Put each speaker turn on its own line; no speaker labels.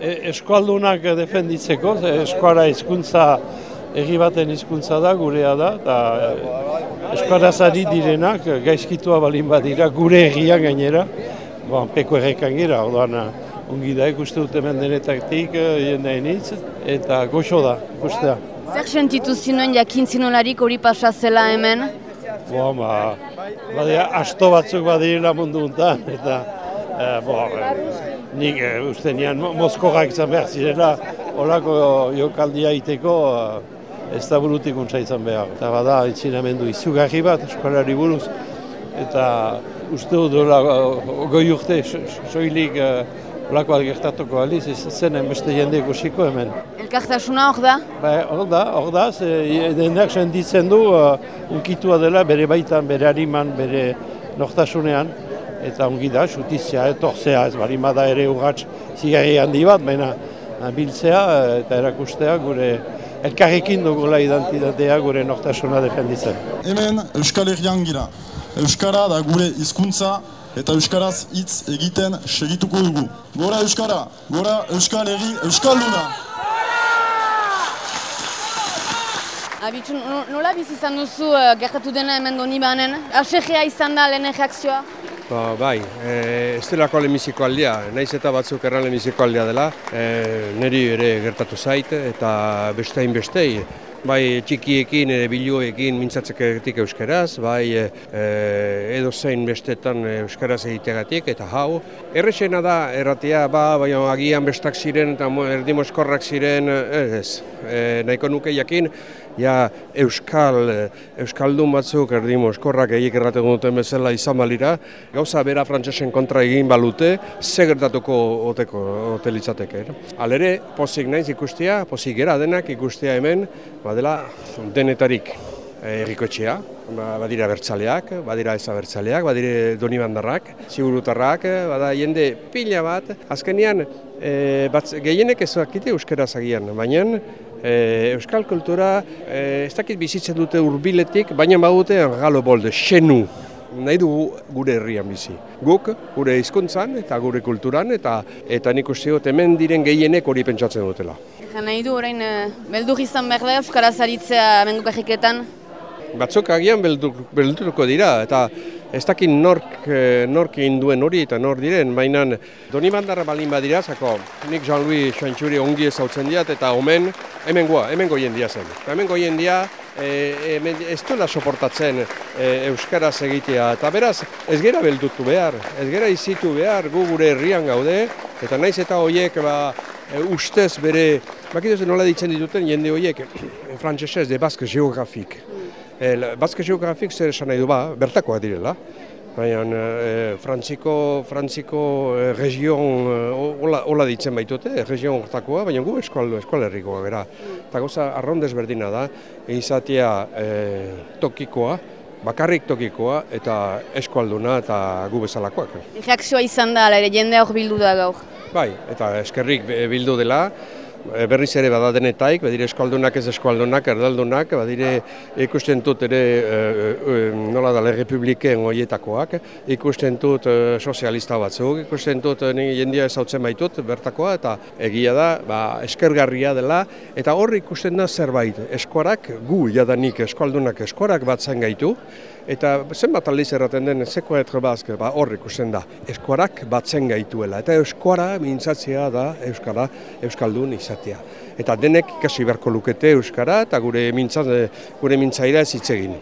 eskualdunak defenditzeko, ze eskuara hizkuntza egi baten hizkuntza da, gurea da, eta e, eskuaraz ari direnak gaizkitua balin badira gure egian gainera, bon, peko errekan gira, orduan ongi da ikuste dut hemen denetatik jendeen hitz, eta goxo da, ikustea.
Zer sentitu zinuen jakin zinolarik hori pasa zela hemen?
Bo, ba, badia, asto batzuk badirela mundu untan, eta e, bo, e, nik e, uste nian mo- Moskogak izan behar zirela, olako jokaldia iteko ez da burutik untsa izan behar. Eta bada, itzinamendu izugarri bat, eskolari buruz, eta uste dut dola, goi urte, so- so- soilik olako bat gertatuko aliz, ez zen beste jende ikusiko hemen.
Elkartasuna hor da?
Ba, hor da, hor da, denak senditzen du uh, unkitua dela bere baitan, bere hariman, bere nortasunean, eta ongi da, jutizia, etorzea, ez bari bada ere urratx zigarri handi bat, baina uh, biltzea uh, eta erakustea gure elkarrekin dugula identitatea gure nortasuna defenditzen.
Hemen Euskal Herrian gira. Euskara da gure hizkuntza eta Euskaraz hitz egiten segituko dugu. Gora Euskara, gora Euskal Herri, Euskalduna!
Abitxun, no- nola bizi izan duzu eh, gertatu dena hemen doni banen? Asegea izan da lehen reakzioa?
Ba, bai, e, ez delako lehenbiziko aldia, naiz eta batzuk erran lehenbiziko aldia dela, e, niri ere gertatu zait eta bestein bestei, bai txikiekin, e, biluekin mintzatzeketik euskeraz, bai e, edo zein bestetan euskaraz egitegatik eta hau. Errexena da, erratea, ba, baina agian bestak ziren eta mo- erdi mozkorrak ziren, ez. E, nahiko nuke jakin, ja euskal, euskaldun batzuk erdi mozkorrak egik erraten duten bezala izan balira, gauza bera frantsesen kontra egin balute, ze gertatuko oteko hotelitzateke. No? Alere, pozik naiz ikustea, pozik gera denak ikustea hemen, badela denetarik errikotxea, ba, badira bertzaleak, badira ez abertzaleak, badire donibandarrak, ziburutarrak, bada jende pila bat, azkenean e, batz, gehienek ez dakite euskaraz agian, baina e, euskal kultura e, ez dakit bizitzen dute hurbiletik, baina badute galo bolde, xenu, nahi dugu gure herrian bizi. Guk, gure hizkuntzan eta gure kulturan, eta eta nik uste dut hemen diren gehienek hori pentsatzen dutela.
Egan nahi du orain eh, beldur izan behar da Euskaraz aritzea hemengo kajiketan?
Batzuk agian beldur, beldurko dira, eta ez dakit nork, eh, nork egin duen hori eta nor diren, baina doni bandarra balin badira, zako, nik Jean-Louis Xantxuri ongi ezautzen diat, eta omen, hemen goa, hemen goien dia zen. Eta hemen goien dia, e, hemen ez duela soportatzen e, Euskaraz egitea, eta beraz, ez gera beldutu behar, ez gera izitu behar, gu gure herrian gaude, eta naiz eta hoiek, ba, e, ustez bere, bakituz nola ditzen dituten jende horiek, frantsesez, de Basque Geographique. El Basque Geographic zer esan nahi du ba, bertakoak direla. Baina e, frantziko, frantziko e, region, e, hola, hola ditzen baitute, region hortakoa, baina gu eskual, eskualerrikoa gara. Eta gauza arrondez berdina da, izatea e, tokikoa, bakarrik tokikoa eta eskualduna eta gu bezalakoak.
Reakzioa izan da, ala ere jende hor bildu da gaur.
Bai, eta eskerrik bildu dela, e, berriz ere bada denetaik, badire eskualdunak ez eskualdunak, erdaldunak, badire ikusten dut ere e, e, nola da Republiken hoietakoak, ikusten dut e, sozialista batzuk, ikusten dut ni jendia ezautzen baitut bertakoa, eta egia da, ba, eskergarria dela, eta hor ikusten da zerbait, eskuarak, gu jadanik eskualdunak eskuarak batzen gaitu, Eta zenbat aldiz erraten den zeko etre bazke, ba hor ikusten da, eskuarak batzen gaituela. Eta eskuara mintzatzea da euskara, euskaldun izatea. Eta denek ikasi beharko lukete euskara eta gure mintzaz, gure mintzaira ez hitz egin.